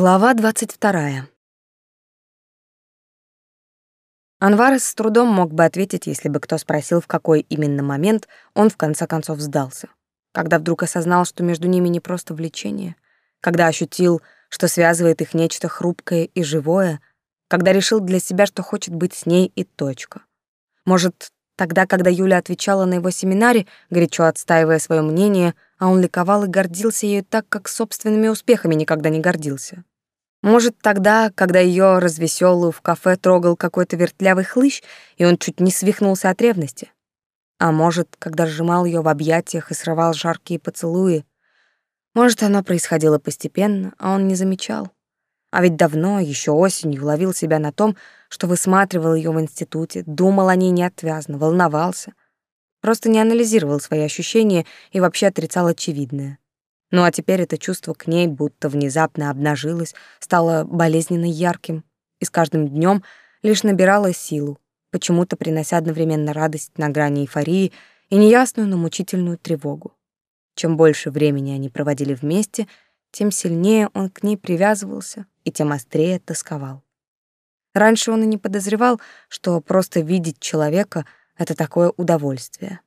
Глава двадцать вторая. Анварес с трудом мог бы ответить, если бы кто спросил, в какой именно момент он в конце концов сдался. Когда вдруг осознал, что между ними не просто влечение, когда ощутил, что связывает их нечто хрупкое и живое, когда решил для себя, что хочет быть с ней и точка. Может, тогда, когда Юля отвечала на его семинаре, горячо отстаивая свое мнение — а он ликовал и гордился ею так, как собственными успехами никогда не гордился. Может, тогда, когда ее развеселую в кафе трогал какой-то вертлявый хлыщ, и он чуть не свихнулся от ревности. А может, когда сжимал ее в объятиях и срывал жаркие поцелуи. Может, оно происходило постепенно, а он не замечал. А ведь давно, еще осенью, ловил себя на том, что высматривал ее в институте, думал о ней неотвязно, волновался, Просто не анализировал свои ощущения и вообще отрицал очевидное. Ну а теперь это чувство к ней будто внезапно обнажилось, стало болезненно ярким и с каждым днем лишь набирало силу, почему-то принося одновременно радость на грани эйфории и неясную, но мучительную тревогу. Чем больше времени они проводили вместе, тем сильнее он к ней привязывался и тем острее тосковал. Раньше он и не подозревал, что просто видеть человека — это такое удовольствие.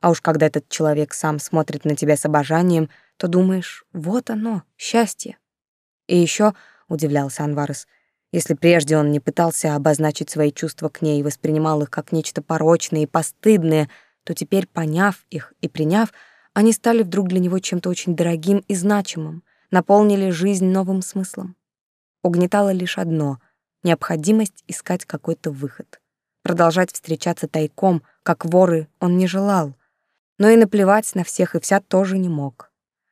А уж когда этот человек сам смотрит на тебя с обожанием, то думаешь, вот оно, счастье. И еще удивлялся Анварес, если прежде он не пытался обозначить свои чувства к ней и воспринимал их как нечто порочное и постыдное, то теперь, поняв их и приняв, они стали вдруг для него чем-то очень дорогим и значимым, наполнили жизнь новым смыслом. Угнетало лишь одно — необходимость искать какой-то выход. Продолжать встречаться тайком, как воры, он не желал. Но и наплевать на всех и вся тоже не мог.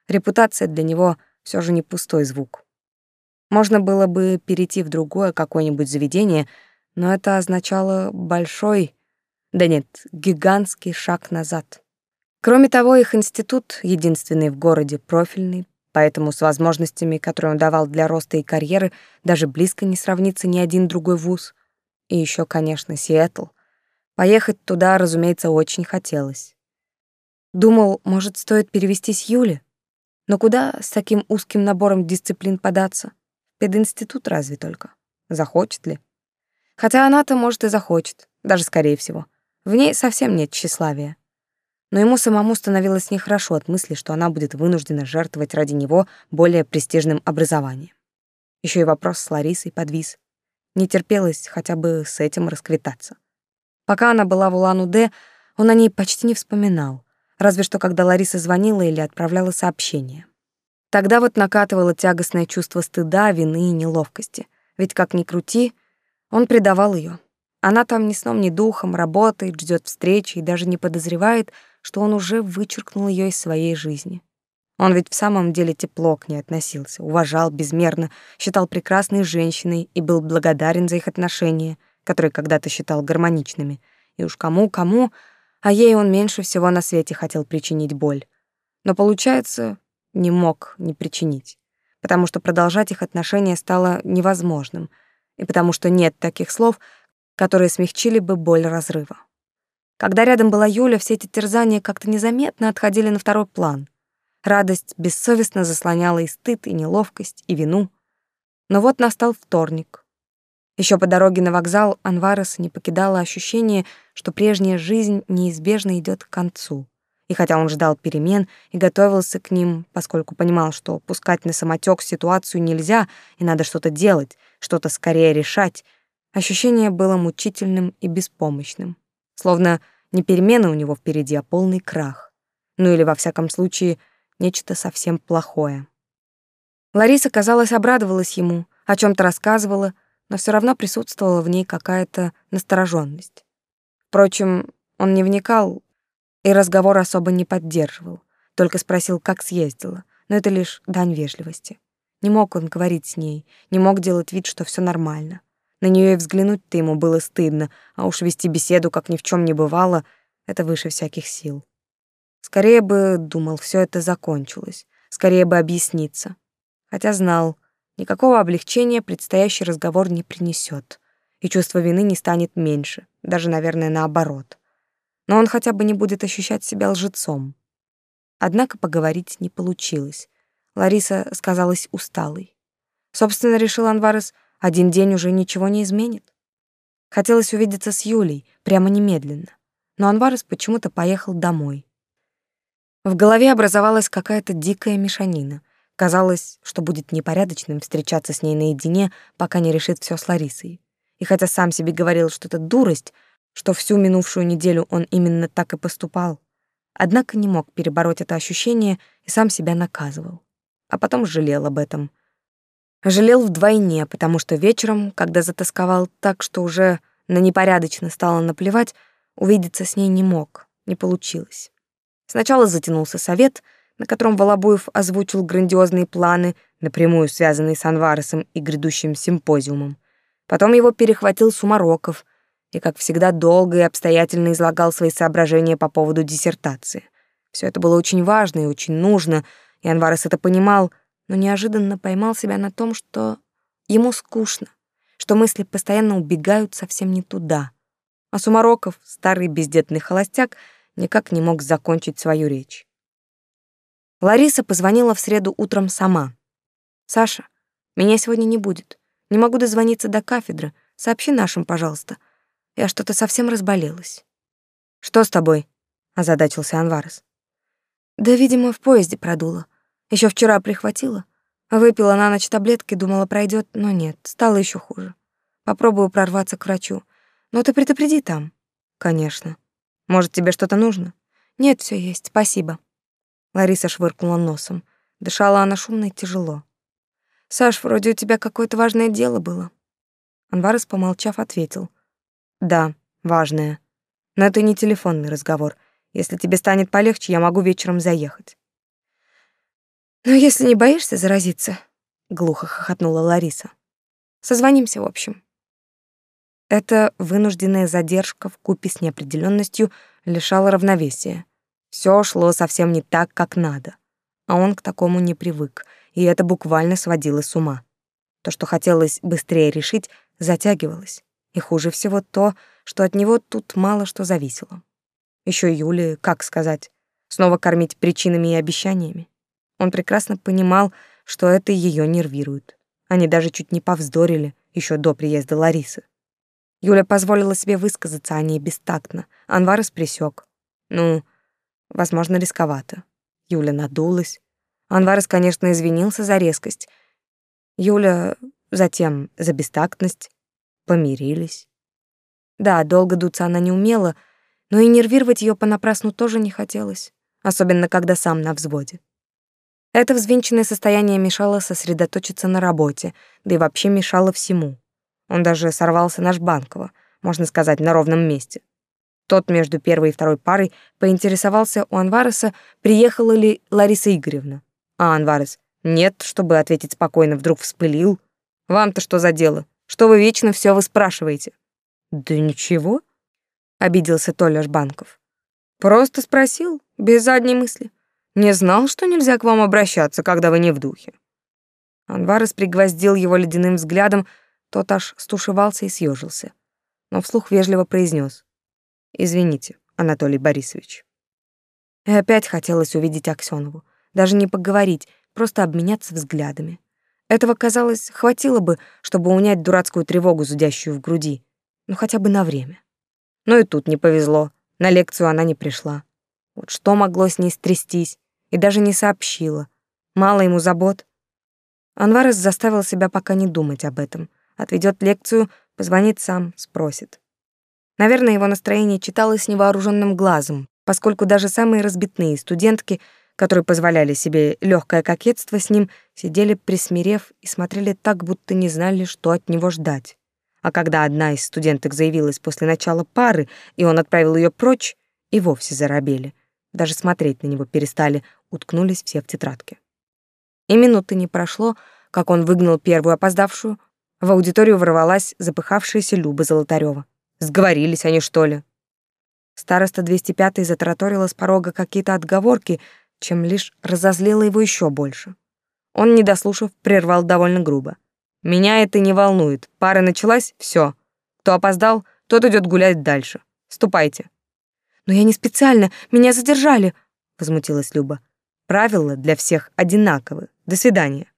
Репутация для него все же не пустой звук. Можно было бы перейти в другое какое-нибудь заведение, но это означало большой, да нет, гигантский шаг назад. Кроме того, их институт, единственный в городе, профильный, поэтому с возможностями, которые он давал для роста и карьеры, даже близко не сравнится ни один другой вуз. И еще, конечно, Сиэтл. Поехать туда, разумеется, очень хотелось. Думал, может, стоит перевестись Юле? Но куда с таким узким набором дисциплин податься? Пединститут разве только. Захочет ли? Хотя она-то, может, и захочет, даже скорее всего. В ней совсем нет тщеславия. Но ему самому становилось нехорошо от мысли, что она будет вынуждена жертвовать ради него более престижным образованием. Еще и вопрос с Ларисой подвис. Не терпелось хотя бы с этим расквитаться. Пока она была в Улан-Удэ, он о ней почти не вспоминал, разве что когда Лариса звонила или отправляла сообщение. Тогда вот накатывало тягостное чувство стыда, вины и неловкости. Ведь как ни крути, он предавал ее. Она там ни сном, ни духом работает, ждет встречи и даже не подозревает, что он уже вычеркнул ее из своей жизни. Он ведь в самом деле тепло к ней относился, уважал безмерно, считал прекрасной женщиной и был благодарен за их отношения, которые когда-то считал гармоничными. И уж кому-кому, а ей он меньше всего на свете хотел причинить боль. Но, получается, не мог не причинить, потому что продолжать их отношения стало невозможным, и потому что нет таких слов, которые смягчили бы боль разрыва. Когда рядом была Юля, все эти терзания как-то незаметно отходили на второй план — Радость бессовестно заслоняла и стыд, и неловкость, и вину. Но вот настал вторник. Еще по дороге на вокзал Анвареса не покидало ощущение, что прежняя жизнь неизбежно идет к концу. И хотя он ждал перемен и готовился к ним, поскольку понимал, что пускать на самотек ситуацию нельзя, и надо что-то делать, что-то скорее решать, ощущение было мучительным и беспомощным. Словно не перемены у него впереди, а полный крах. Ну или, во всяком случае, нечто совсем плохое. Лариса, казалось, обрадовалась ему, о чем то рассказывала, но все равно присутствовала в ней какая-то настороженность. Впрочем, он не вникал и разговор особо не поддерживал, только спросил, как съездила, но это лишь дань вежливости. Не мог он говорить с ней, не мог делать вид, что все нормально. На нее и взглянуть-то ему было стыдно, а уж вести беседу, как ни в чем не бывало, это выше всяких сил. Скорее бы, думал, все это закончилось, скорее бы объясниться. Хотя знал, никакого облегчения предстоящий разговор не принесет, и чувство вины не станет меньше, даже, наверное, наоборот. Но он хотя бы не будет ощущать себя лжецом. Однако поговорить не получилось. Лариса сказалась усталой. Собственно, решил Анварес, один день уже ничего не изменит. Хотелось увидеться с Юлей прямо немедленно, но Анварес почему-то поехал домой. В голове образовалась какая-то дикая мешанина. Казалось, что будет непорядочным встречаться с ней наедине, пока не решит все с Ларисой. И хотя сам себе говорил, что это дурость, что всю минувшую неделю он именно так и поступал, однако не мог перебороть это ощущение и сам себя наказывал. А потом жалел об этом. Жалел вдвойне, потому что вечером, когда затасковал так, что уже на непорядочно стало наплевать, увидеться с ней не мог, не получилось. Сначала затянулся совет, на котором Волобуев озвучил грандиозные планы, напрямую связанные с Анваресом и грядущим симпозиумом. Потом его перехватил Сумароков и, как всегда, долго и обстоятельно излагал свои соображения по поводу диссертации. Все это было очень важно и очень нужно, и Анварес это понимал, но неожиданно поймал себя на том, что ему скучно, что мысли постоянно убегают совсем не туда. А Сумароков, старый бездетный холостяк, никак не мог закончить свою речь. Лариса позвонила в среду утром сама. «Саша, меня сегодня не будет. Не могу дозвониться до кафедры. Сообщи нашим, пожалуйста. Я что-то совсем разболелась. Что с тобой? озадачился Анварес. Да, видимо, в поезде продуло. Еще вчера прихватила. Выпила на ночь таблетки, думала, пройдет, но нет, стало еще хуже. Попробую прорваться к врачу. Но ты предупреди там. Конечно. Может, тебе что-то нужно? Нет, все есть, спасибо. Лариса швыркнула носом. Дышала она шумно и тяжело. Саш, вроде у тебя какое-то важное дело было. Анварес, помолчав, ответил. Да, важное. Но это не телефонный разговор. Если тебе станет полегче, я могу вечером заехать. Но если не боишься заразиться, глухо хохотнула Лариса. Созвонимся, в общем. Эта вынужденная задержка в купе с неопределенностью лишала равновесия. Все шло совсем не так, как надо. А он к такому не привык — и это буквально сводило с ума. То, что хотелось быстрее решить, затягивалось. И хуже всего то, что от него тут мало что зависело. Еще Юле, как сказать, снова кормить причинами и обещаниями. Он прекрасно понимал, что это ее нервирует. Они даже чуть не повздорили еще до приезда Ларисы. Юля позволила себе высказаться о ней бестактно. Анварес присек. Ну, возможно, рисковато. Юля надулась, Анварес, конечно, извинился за резкость. Юля затем за бестактность. Помирились. Да, долго дуться она не умела, но и нервировать ее понапрасну тоже не хотелось, особенно когда сам на взводе. Это взвинченное состояние мешало сосредоточиться на работе, да и вообще мешало всему. Он даже сорвался на Жбанкова, можно сказать, на ровном месте. Тот между первой и второй парой поинтересовался у Анвареса, приехала ли Лариса Игоревна. А Анварес, нет, чтобы ответить спокойно, вдруг вспылил. Вам-то что за дело? Что вы вечно все вы спрашиваете? Да ничего, обиделся Толя Жбанков. Просто спросил, без задней мысли. Не знал, что нельзя к вам обращаться, когда вы не в духе. Анварес пригвоздил его ледяным взглядом, тот аж стушевался и съежился. Но вслух вежливо произнес: «Извините, Анатолий Борисович». И опять хотелось увидеть Аксёнову даже не поговорить, просто обменяться взглядами. Этого, казалось, хватило бы, чтобы унять дурацкую тревогу, зудящую в груди. Ну, хотя бы на время. Но и тут не повезло. На лекцию она не пришла. Вот что могло с ней стрястись? И даже не сообщила. Мало ему забот. Анварес заставил себя пока не думать об этом. Отведет лекцию, позвонит сам, спросит. Наверное, его настроение читалось невооруженным глазом, поскольку даже самые разбитные студентки — которые позволяли себе легкое кокетство с ним, сидели присмирев и смотрели так, будто не знали, что от него ждать. А когда одна из студенток заявилась после начала пары, и он отправил ее прочь, и вовсе заробели. Даже смотреть на него перестали, уткнулись все в тетрадке. И минуты не прошло, как он выгнал первую опоздавшую. В аудиторию ворвалась запыхавшаяся Люба Золотарёва. Сговорились они, что ли? Староста 205-й затараторила с порога какие-то отговорки, чем лишь разозлило его еще больше. Он, не дослушав, прервал довольно грубо. «Меня это не волнует. Пара началась, все. Кто опоздал, тот идет гулять дальше. Ступайте». «Но я не специально, меня задержали», — возмутилась Люба. «Правила для всех одинаковы. До свидания».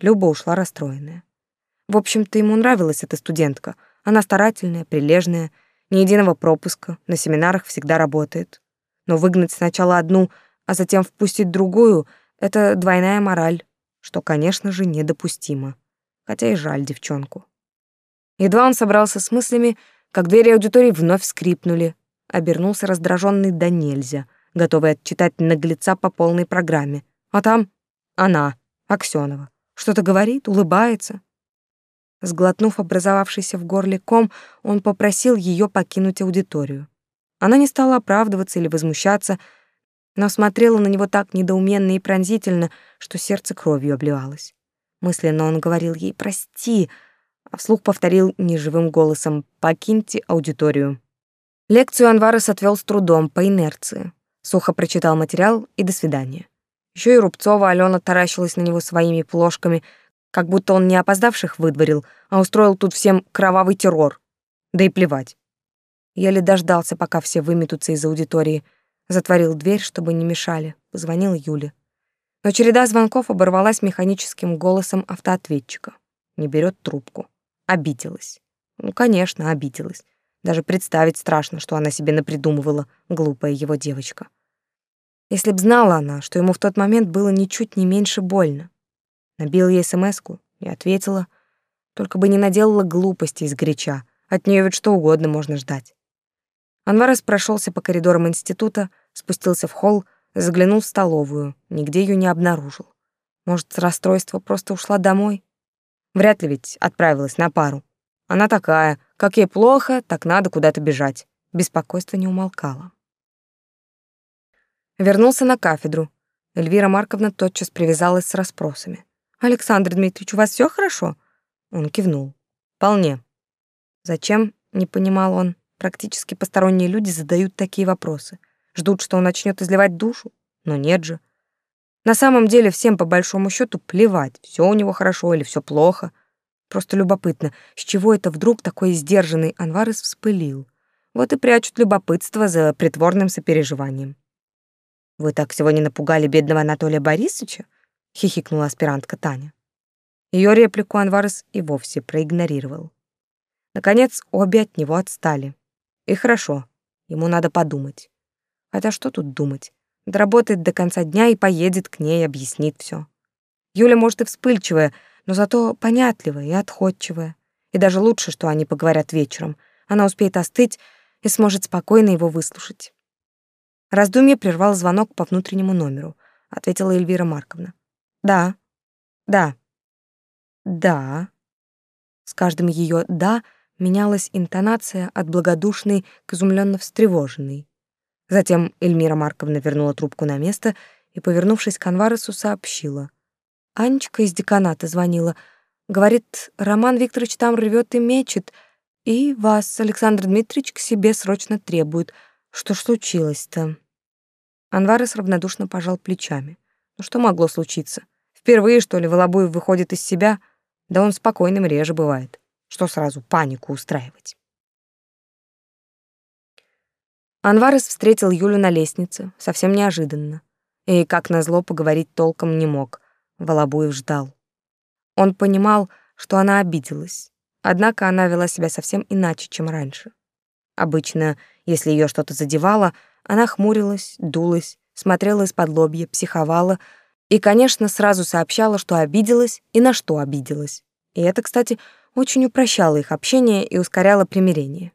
Люба ушла расстроенная. В общем-то, ему нравилась эта студентка. Она старательная, прилежная, ни единого пропуска, на семинарах всегда работает. Но выгнать сначала одну, а затем впустить другую — это двойная мораль, что, конечно же, недопустимо. Хотя и жаль девчонку. Едва он собрался с мыслями, как двери аудитории вновь скрипнули. Обернулся раздраженный до нельзя, готовый отчитать наглеца по полной программе. А там она, Аксёнова. Что-то говорит, улыбается. Сглотнув образовавшийся в горле ком, он попросил ее покинуть аудиторию. Она не стала оправдываться или возмущаться, но смотрела на него так недоуменно и пронзительно, что сердце кровью обливалось. Мысленно он говорил ей «прости», а вслух повторил неживым голосом «покиньте аудиторию». Лекцию Анварес отвел с трудом, по инерции. Сухо прочитал материал и до свидания. Еще и Рубцова Алена таращилась на него своими плошками, как будто он не опоздавших выдворил, а устроил тут всем кровавый террор. Да и плевать. Еле дождался, пока все выметутся из аудитории. Затворил дверь, чтобы не мешали. Позвонил Юле. Но череда звонков оборвалась механическим голосом автоответчика. Не берет трубку. Обиделась. Ну, конечно, обиделась. Даже представить страшно, что она себе напридумывала, глупая его девочка. Если б знала она, что ему в тот момент было ничуть не меньше больно. Набил ей смс-ку и ответила, только бы не наделала глупости из горяча. От нее ведь что угодно можно ждать. Анварес прошелся по коридорам института, спустился в холл, заглянул в столовую, нигде ее не обнаружил. Может, с расстройства просто ушла домой? Вряд ли ведь отправилась на пару. Она такая, как ей плохо, так надо куда-то бежать. Беспокойство не умолкало. Вернулся на кафедру. Эльвира Марковна тотчас привязалась с расспросами. «Александр Дмитриевич, у вас все хорошо?» Он кивнул. «Вполне». «Зачем?» — не понимал он. Практически посторонние люди задают такие вопросы. Ждут, что он начнет изливать душу? Но нет же. На самом деле всем по большому счету плевать, все у него хорошо или все плохо. Просто любопытно, с чего это вдруг такой сдержанный Анварес вспылил. Вот и прячут любопытство за притворным сопереживанием. «Вы так сегодня напугали бедного Анатолия Борисовича?» — хихикнула аспирантка Таня. Ее реплику Анварес и вовсе проигнорировал. Наконец, обе от него отстали. И хорошо, ему надо подумать. Хотя что тут думать? Доработает до конца дня и поедет к ней, объяснит все. Юля, может, и вспыльчивая, но зато понятливая и отходчивая. И даже лучше, что они поговорят вечером. Она успеет остыть и сможет спокойно его выслушать. Раздумье прервал звонок по внутреннему номеру. Ответила Эльвира Марковна. «Да, да, да». С каждым ее «да» менялась интонация от благодушной к изумленно встревоженной. Затем Эльмира Марковна вернула трубку на место и, повернувшись к Анваресу, сообщила. «Анечка из деканата звонила. Говорит, Роман Викторович там рвет и мечет, и вас, Александр Дмитриевич, к себе срочно требует. Что ж случилось-то?» Анварес равнодушно пожал плечами. Ну что могло случиться? Впервые, что ли, Волобуев выходит из себя? Да он спокойным реже бывает. Что сразу панику устраивать? Анварес встретил Юлю на лестнице, совсем неожиданно. И, как назло, поговорить толком не мог. Волобуев ждал. Он понимал, что она обиделась. Однако она вела себя совсем иначе, чем раньше. Обычно, если ее что-то задевало, она хмурилась, дулась, смотрела из-под лобья, психовала и, конечно, сразу сообщала, что обиделась и на что обиделась. И это, кстати, очень упрощало их общение и ускоряло примирение.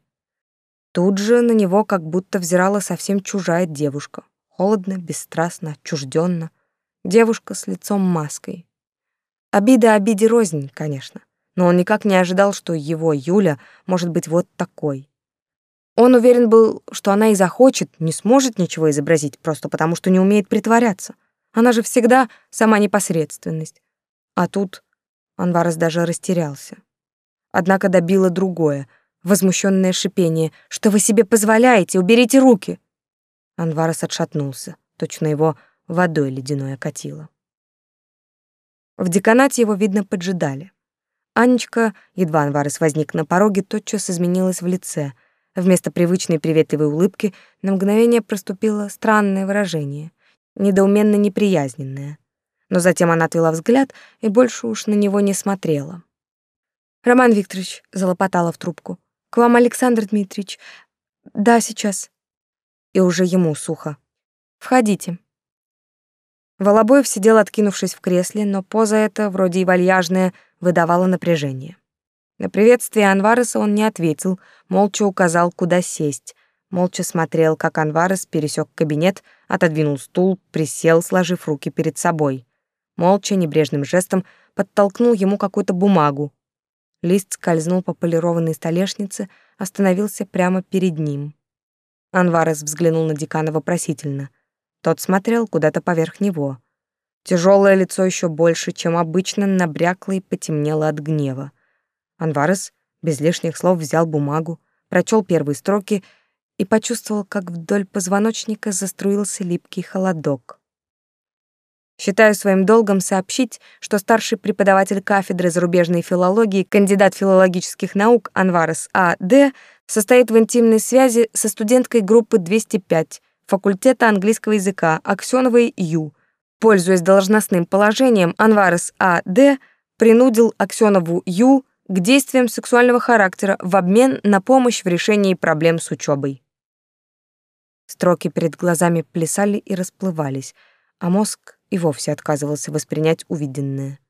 Тут же на него как будто взирала совсем чужая девушка. Холодно, бесстрастно, отчужденно. Девушка с лицом маской. Обида обиде рознь, конечно. Но он никак не ожидал, что его Юля может быть вот такой. Он уверен был, что она и захочет, не сможет ничего изобразить, просто потому что не умеет притворяться. Она же всегда сама непосредственность. А тут Анварес даже растерялся. Однако добило другое — возмущенное шипение. «Что вы себе позволяете? Уберите руки!» Анварес отшатнулся. Точно его водой ледяной окатило. В деканате его, видно, поджидали. Анечка, едва Анварес возник на пороге, тотчас изменилась в лице. Вместо привычной приветливой улыбки на мгновение проступило странное выражение, недоуменно неприязненное. но затем она отвела взгляд и больше уж на него не смотрела. «Роман Викторович», — залопотала в трубку, — «к вам Александр Дмитриевич. Да, сейчас». И уже ему сухо. «Входите». Волобоев сидел, откинувшись в кресле, но поза эта, вроде и вальяжная, выдавала напряжение. На приветствие Анвареса он не ответил, молча указал, куда сесть. Молча смотрел, как Анварес пересек кабинет, отодвинул стул, присел, сложив руки перед собой. Молча, небрежным жестом подтолкнул ему какую-то бумагу. Лист скользнул по полированной столешнице, остановился прямо перед ним. Анварес взглянул на декана вопросительно. Тот смотрел куда-то поверх него. Тяжелое лицо еще больше, чем обычно, набрякло и потемнело от гнева. Анварес без лишних слов взял бумагу, прочел первые строки и почувствовал, как вдоль позвоночника заструился липкий холодок. Считаю своим долгом сообщить, что старший преподаватель кафедры зарубежной филологии, кандидат филологических наук Анварес А. Д. состоит в интимной связи со студенткой группы 205 факультета английского языка Аксёновой Ю. Пользуясь должностным положением, Анварес А. Д. принудил Аксёнову Ю к действиям сексуального характера в обмен на помощь в решении проблем с учебой. Строки перед глазами плясали и расплывались, а мозг и вовсе отказывался воспринять увиденное.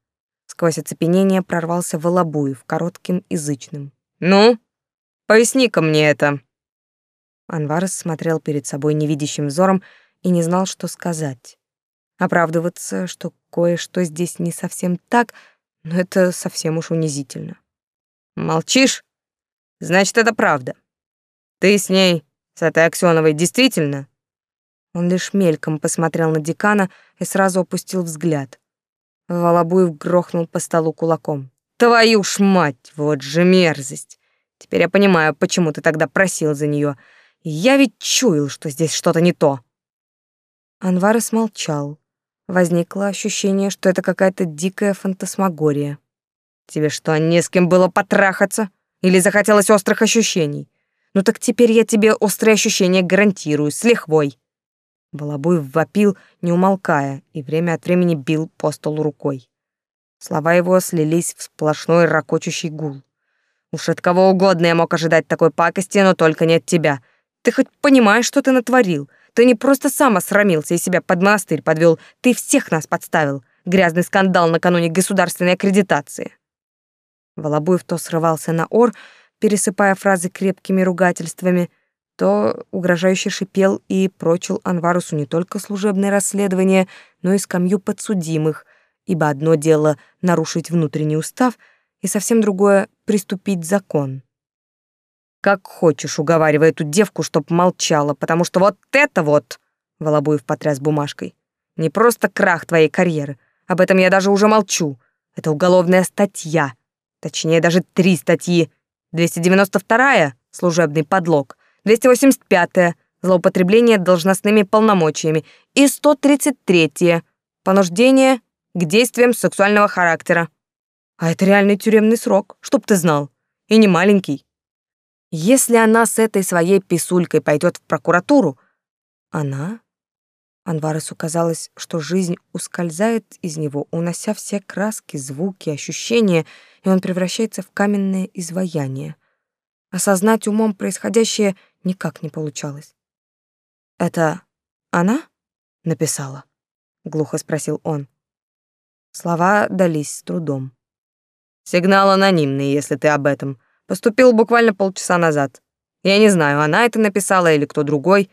Сквозь оцепенение прорвался Волобуев коротким язычным. «Ну, поясни-ка мне это!» Анвар смотрел перед собой невидящим взором и не знал, что сказать. Оправдываться, что кое-что здесь не совсем так, но это совсем уж унизительно. «Молчишь? Значит, это правда. Ты с ней с этой Аксёновой действительно?» Он лишь мельком посмотрел на декана и сразу опустил взгляд. Волобуев грохнул по столу кулаком. «Твою ж мать, вот же мерзость! Теперь я понимаю, почему ты тогда просил за нее. Я ведь чуял, что здесь что-то не то». Анвар смолчал. Возникло ощущение, что это какая-то дикая фантасмагория. «Тебе что, не с кем было потрахаться? Или захотелось острых ощущений? Ну так теперь я тебе острые ощущения гарантирую, с лихвой. Балабуй вопил, не умолкая, и время от времени бил по столу рукой. Слова его слились в сплошной ракочущий гул. Уж от кого угодно я мог ожидать такой пакости, но только не от тебя. Ты хоть понимаешь, что ты натворил? Ты не просто сам осрамился и себя под монастырь подвел, ты всех нас подставил. Грязный скандал накануне государственной аккредитации. Волобуев то срывался на ор, пересыпая фразы крепкими ругательствами, то угрожающе шипел и прочил Анварусу не только служебное расследование, но и скамью подсудимых, ибо одно дело нарушить внутренний устав, и совсем другое — приступить закон. «Как хочешь, уговаривай эту девку, чтоб молчала, потому что вот это вот...» — Волобуев потряс бумажкой. «Не просто крах твоей карьеры, об этом я даже уже молчу. Это уголовная статья, точнее даже три статьи, 292-я — служебный подлог, 285-я — злоупотребление должностными полномочиями и 133-я — понуждение к действиям сексуального характера. А это реальный тюремный срок, чтоб ты знал, и не маленький. Если она с этой своей писулькой пойдет в прокуратуру, она... Анваресу казалось, что жизнь ускользает из него, унося все краски, звуки, ощущения — и он превращается в каменное изваяние. Осознать умом происходящее никак не получалось. «Это она написала?» — глухо спросил он. Слова дались с трудом. «Сигнал анонимный, если ты об этом. Поступил буквально полчаса назад. Я не знаю, она это написала или кто другой.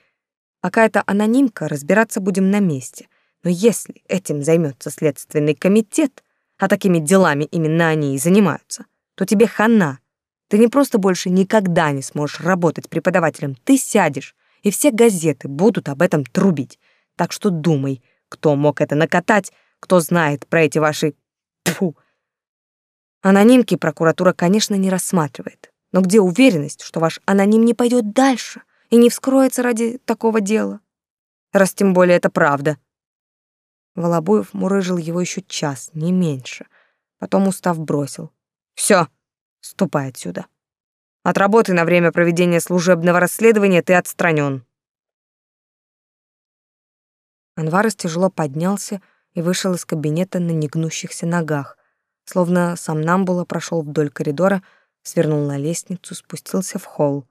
Пока это анонимка, разбираться будем на месте. Но если этим займется следственный комитет, а такими делами именно они и занимаются, то тебе хана. Ты не просто больше никогда не сможешь работать преподавателем, ты сядешь, и все газеты будут об этом трубить. Так что думай, кто мог это накатать, кто знает про эти ваши... Тьфу. Анонимки прокуратура, конечно, не рассматривает. Но где уверенность, что ваш аноним не пойдет дальше и не вскроется ради такого дела? Раз тем более это правда, Волобуев мурыжил его еще час, не меньше. Потом, устав, бросил. «Все, ступай отсюда. От работы на время проведения служебного расследования ты отстранен». Анварес тяжело поднялся и вышел из кабинета на негнущихся ногах, словно сам Намбула прошел вдоль коридора, свернул на лестницу, спустился в холл.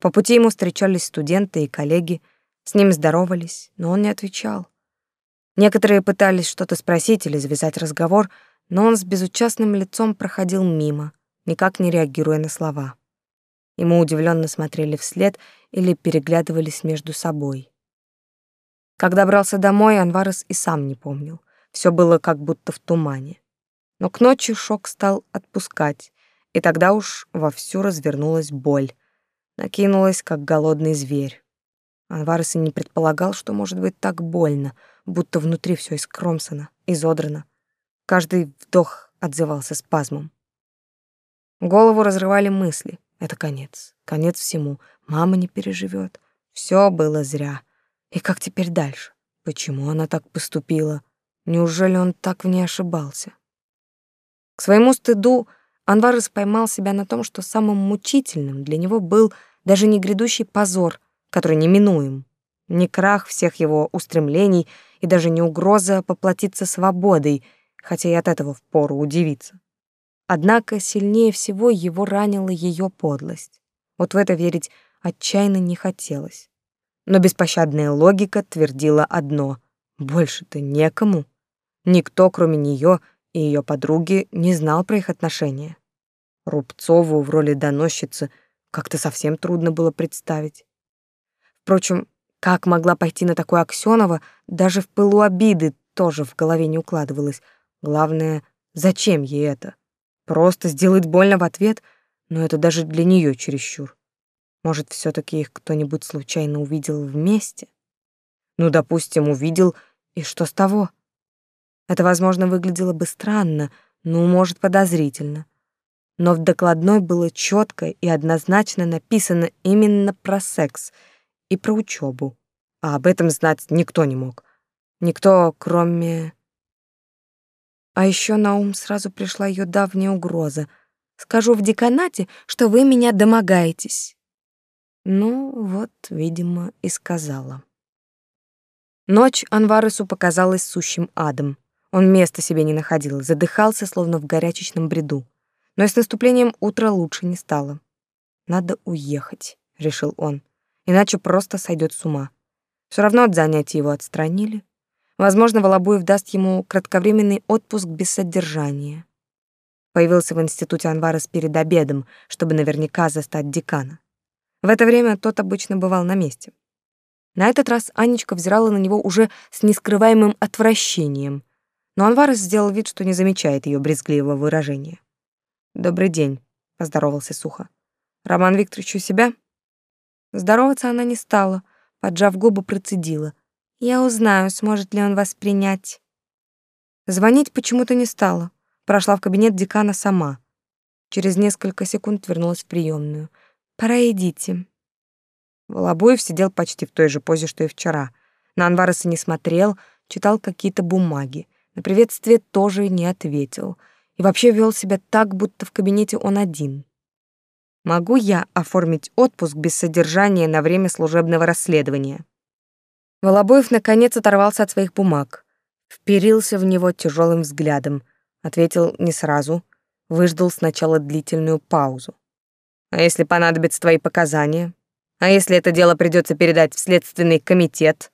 По пути ему встречались студенты и коллеги, с ним здоровались, но он не отвечал. Некоторые пытались что-то спросить или завязать разговор, но он с безучастным лицом проходил мимо, никак не реагируя на слова. Ему удивленно смотрели вслед или переглядывались между собой. Когда брался домой, Анварес и сам не помнил. Все было как будто в тумане. Но к ночи шок стал отпускать, и тогда уж вовсю развернулась боль. Накинулась, как голодный зверь. Анварес и не предполагал, что может быть так больно, будто внутри все искромсано, изодрано. Каждый вдох отзывался спазмом. Голову разрывали мысли. Это конец. Конец всему. Мама не переживет. Все было зря. И как теперь дальше? Почему она так поступила? Неужели он так в ней ошибался? К своему стыду Анварес поймал себя на том, что самым мучительным для него был даже не грядущий позор, который неминуем, не крах всех его устремлений и даже не угроза поплатиться свободой, хотя и от этого впору удивиться. Однако сильнее всего его ранила ее подлость. Вот в это верить отчаянно не хотелось. Но беспощадная логика твердила одно — больше-то некому. Никто, кроме нее и ее подруги, не знал про их отношения. Рубцову в роли доносчицы как-то совсем трудно было представить. Впрочем, как могла пойти на такое Аксёнова, даже в пылу обиды тоже в голове не укладывалось. Главное, зачем ей это? Просто сделать больно в ответ, но это даже для нее чересчур. Может, все таки их кто-нибудь случайно увидел вместе? Ну, допустим, увидел, и что с того? Это, возможно, выглядело бы странно, ну, может, подозрительно. Но в докладной было четко и однозначно написано именно про секс и про учебу, а об этом знать никто не мог. Никто, кроме... А еще на ум сразу пришла ее давняя угроза. «Скажу в деканате, что вы меня домогаетесь». Ну, вот, видимо, и сказала. Ночь Анваресу показалась сущим адом. Он места себе не находил, задыхался, словно в горячечном бреду. Но и с наступлением утра лучше не стало. «Надо уехать», — решил он, — «иначе просто сойдет с ума. Все равно от занятий его отстранили, Возможно, Волобуев даст ему кратковременный отпуск без содержания. Появился в институте Анварес перед обедом, чтобы наверняка застать декана. В это время тот обычно бывал на месте. На этот раз Анечка взирала на него уже с нескрываемым отвращением, но Анварес сделал вид, что не замечает ее брезгливого выражения. «Добрый день», — поздоровался сухо. «Роман Викторович у себя?» Здороваться она не стала, поджав губы, процедила — я узнаю, сможет ли он вас принять. Звонить почему-то не стала. Прошла в кабинет декана сама. Через несколько секунд вернулась в приемную. Пора идите. Волобуев сидел почти в той же позе, что и вчера. На Анвареса не смотрел, читал какие-то бумаги. На приветствие тоже не ответил. И вообще вел себя так, будто в кабинете он один. Могу я оформить отпуск без содержания на время служебного расследования? Волобоев наконец оторвался от своих бумаг, вперился в него тяжелым взглядом, ответил не сразу, выждал сначала длительную паузу. А если понадобятся твои показания? А если это дело придется передать в следственный комитет?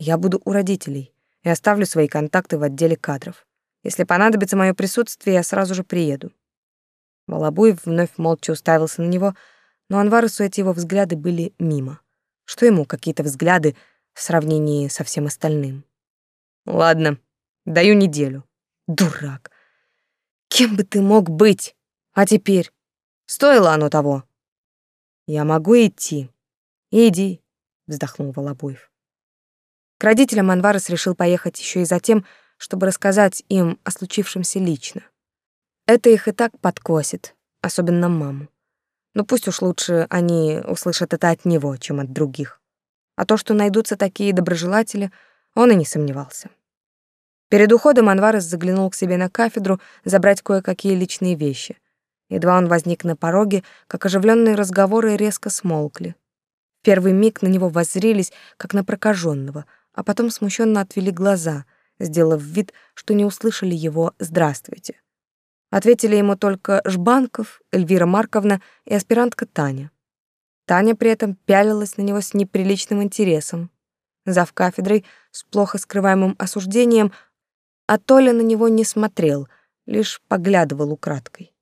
Я буду у родителей и оставлю свои контакты в отделе кадров. Если понадобится мое присутствие, я сразу же приеду. Волобуев вновь молча уставился на него, но Анварусу эти его взгляды были мимо. Что ему какие-то взгляды в сравнении со всем остальным. Ладно, даю неделю. Дурак. Кем бы ты мог быть? А теперь? Стоило оно того? Я могу идти. Иди, вздохнул Волобуев. К родителям Анварес решил поехать еще и за тем, чтобы рассказать им о случившемся лично. Это их и так подкосит, особенно маму. Но пусть уж лучше они услышат это от него, чем от других. А то, что найдутся такие доброжелатели, он и не сомневался. Перед уходом Анварес заглянул к себе на кафедру забрать кое-какие личные вещи. Едва он возник на пороге, как оживленные разговоры резко смолкли. В первый миг на него воззрились, как на прокаженного, а потом смущенно отвели глаза, сделав вид, что не услышали его «здравствуйте». Ответили ему только Жбанков, Эльвира Марковна и аспирантка Таня. Таня при этом пялилась на него с неприличным интересом. Зав кафедрой с плохо скрываемым осуждением, а Толя на него не смотрел, лишь поглядывал украдкой.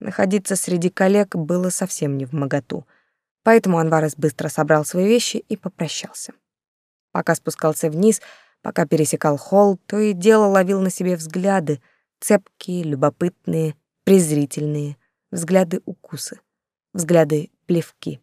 Находиться среди коллег было совсем не в моготу, поэтому Анварес быстро собрал свои вещи и попрощался. Пока спускался вниз, пока пересекал холл, то и дело ловил на себе взгляды, цепкие, любопытные, презрительные, взгляды укусы, взгляды плевки.